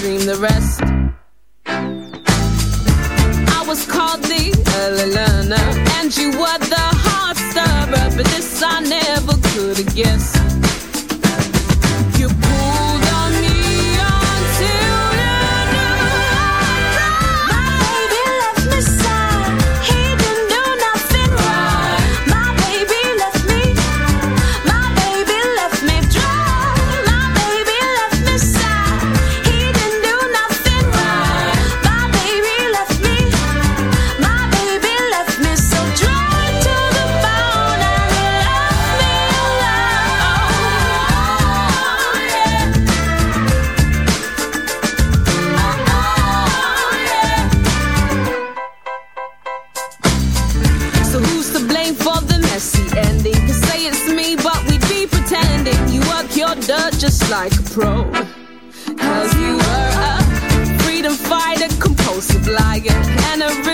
dream the rest. leader just like a pro. Cause you were a freedom fighter, compulsive liar, and a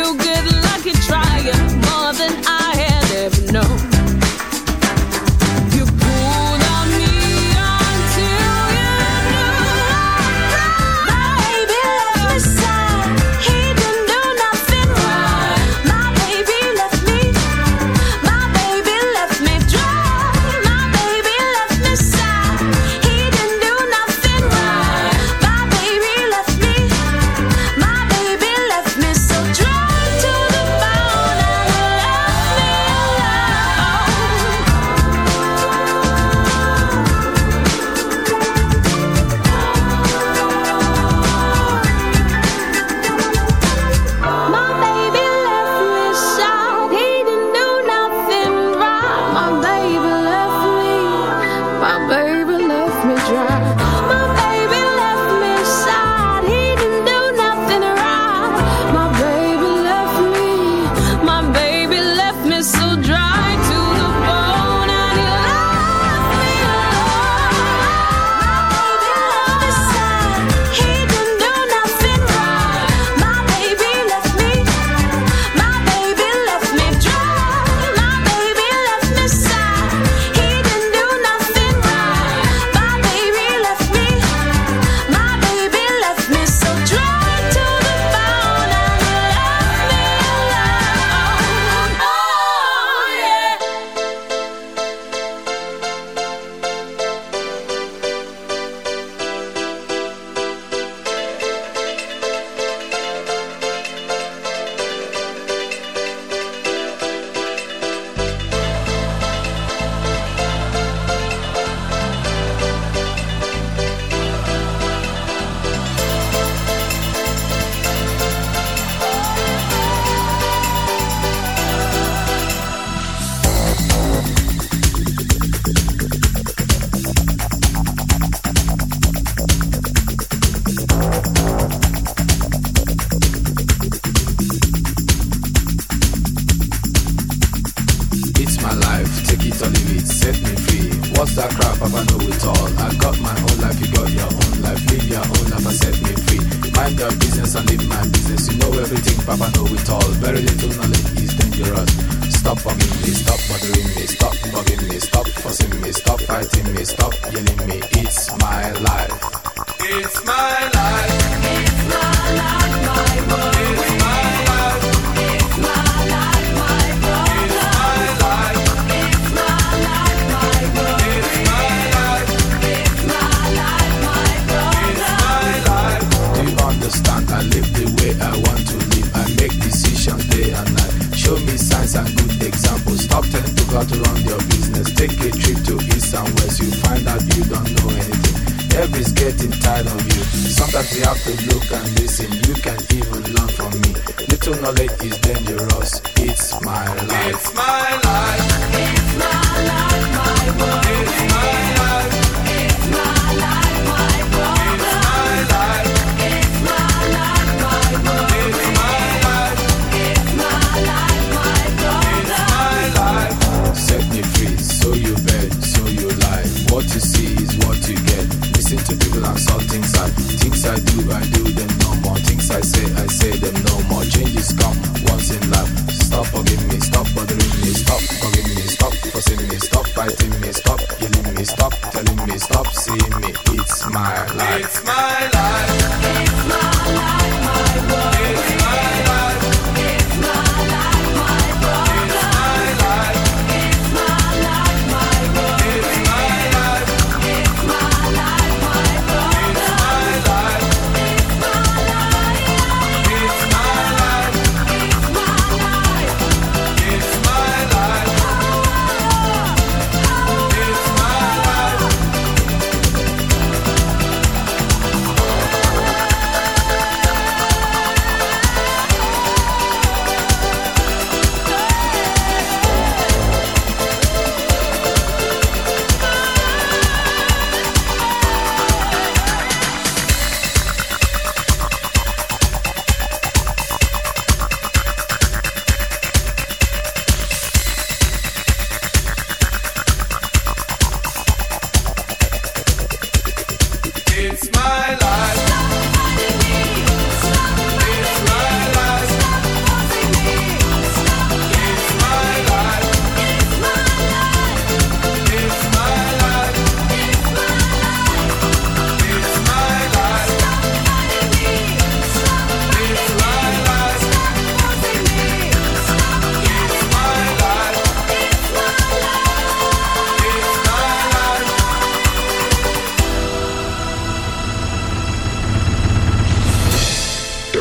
so you bad, so you lie. What is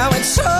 Now it's all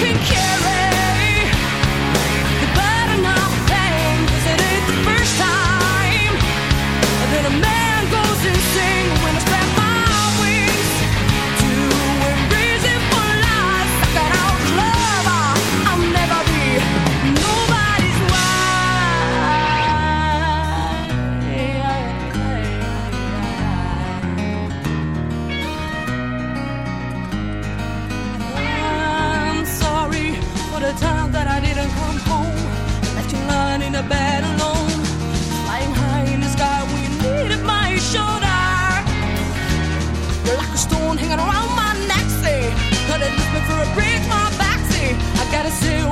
can carry. A bed alone. High in the sky when you needed my shoulder. You're like a stone hanging around my neck, say. Could it me for a break, my back, say. I gotta say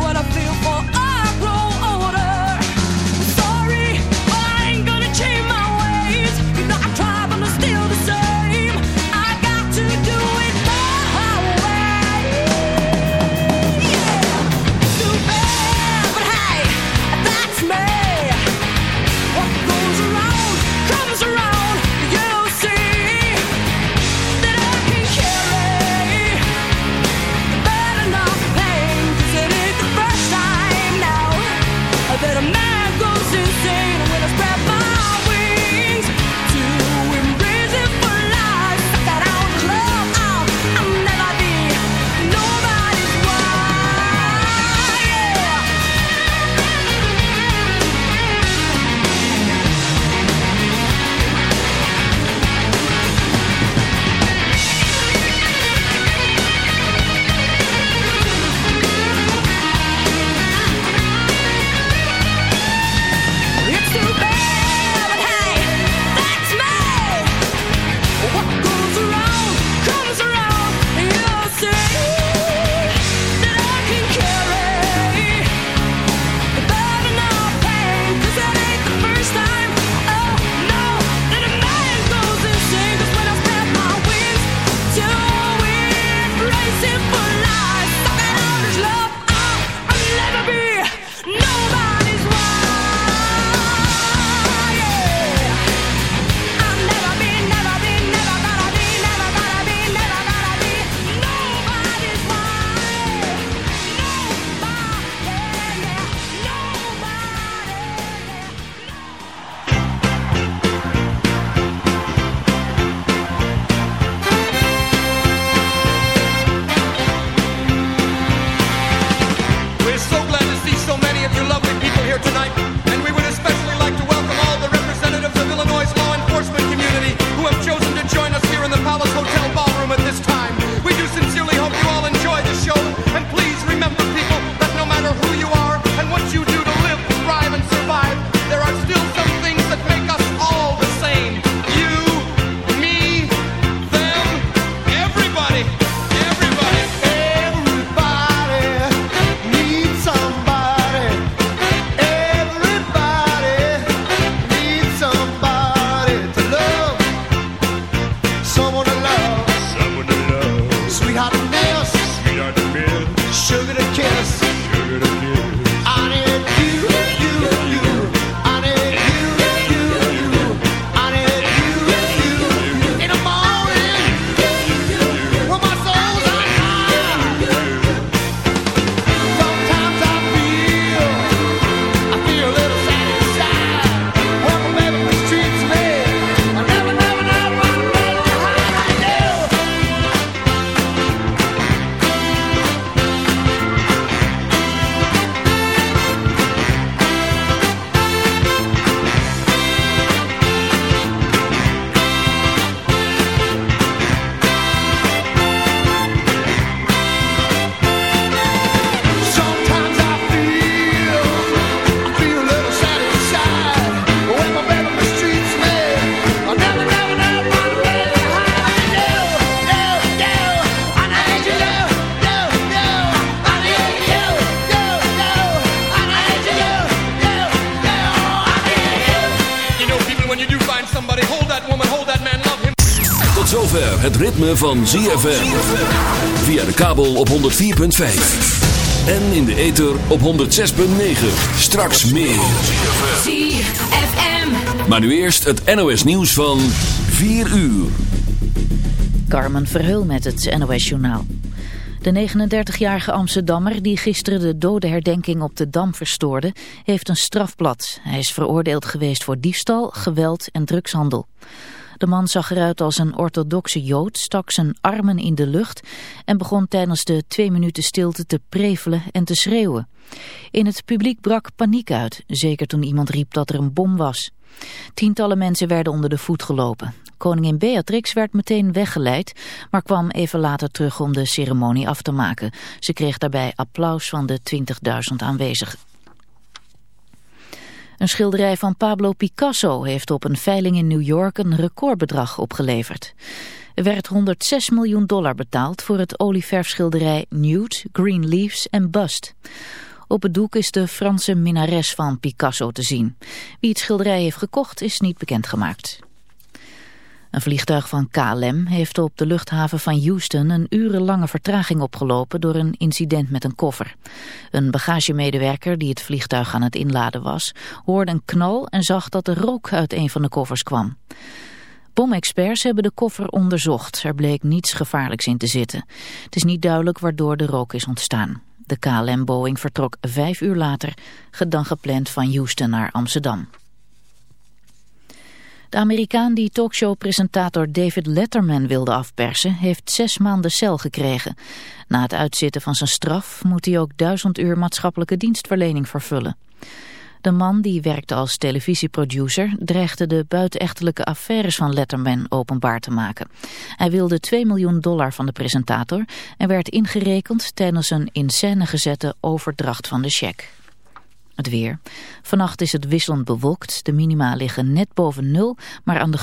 ritme van ZFM. Via de kabel op 104.5. En in de ether op 106.9. Straks meer. ZFM. Maar nu eerst het NOS nieuws van 4 uur. Carmen Verheul met het NOS Journaal. De 39-jarige Amsterdammer die gisteren de dodenherdenking op de Dam verstoorde, heeft een strafblad. Hij is veroordeeld geweest voor diefstal, geweld en drugshandel. De man zag eruit als een orthodoxe jood, stak zijn armen in de lucht en begon tijdens de twee minuten stilte te prevelen en te schreeuwen. In het publiek brak paniek uit, zeker toen iemand riep dat er een bom was. Tientallen mensen werden onder de voet gelopen. Koningin Beatrix werd meteen weggeleid, maar kwam even later terug om de ceremonie af te maken. Ze kreeg daarbij applaus van de 20.000 aanwezigen. Een schilderij van Pablo Picasso heeft op een veiling in New York een recordbedrag opgeleverd. Er werd 106 miljoen dollar betaald voor het olieverfschilderij Nude, Green Leaves en Bust. Op het doek is de Franse minares van Picasso te zien. Wie het schilderij heeft gekocht is niet bekendgemaakt. Een vliegtuig van KLM heeft op de luchthaven van Houston een urenlange vertraging opgelopen door een incident met een koffer. Een bagagemedewerker die het vliegtuig aan het inladen was, hoorde een knal en zag dat er rook uit een van de koffers kwam. Bomexperts hebben de koffer onderzocht. Er bleek niets gevaarlijks in te zitten. Het is niet duidelijk waardoor de rook is ontstaan. De KLM-Boeing vertrok vijf uur later, dan gepland van Houston naar Amsterdam. De Amerikaan die talkshow-presentator David Letterman wilde afpersen, heeft zes maanden cel gekregen. Na het uitzitten van zijn straf moet hij ook duizend uur maatschappelijke dienstverlening vervullen. De man, die werkte als televisieproducer, dreigde de buitenechtelijke affaires van Letterman openbaar te maken. Hij wilde 2 miljoen dollar van de presentator en werd ingerekend tijdens een in scène gezette overdracht van de cheque. Het weer. Vannacht is het wisselend bewolkt. De minima liggen net boven nul, maar aan de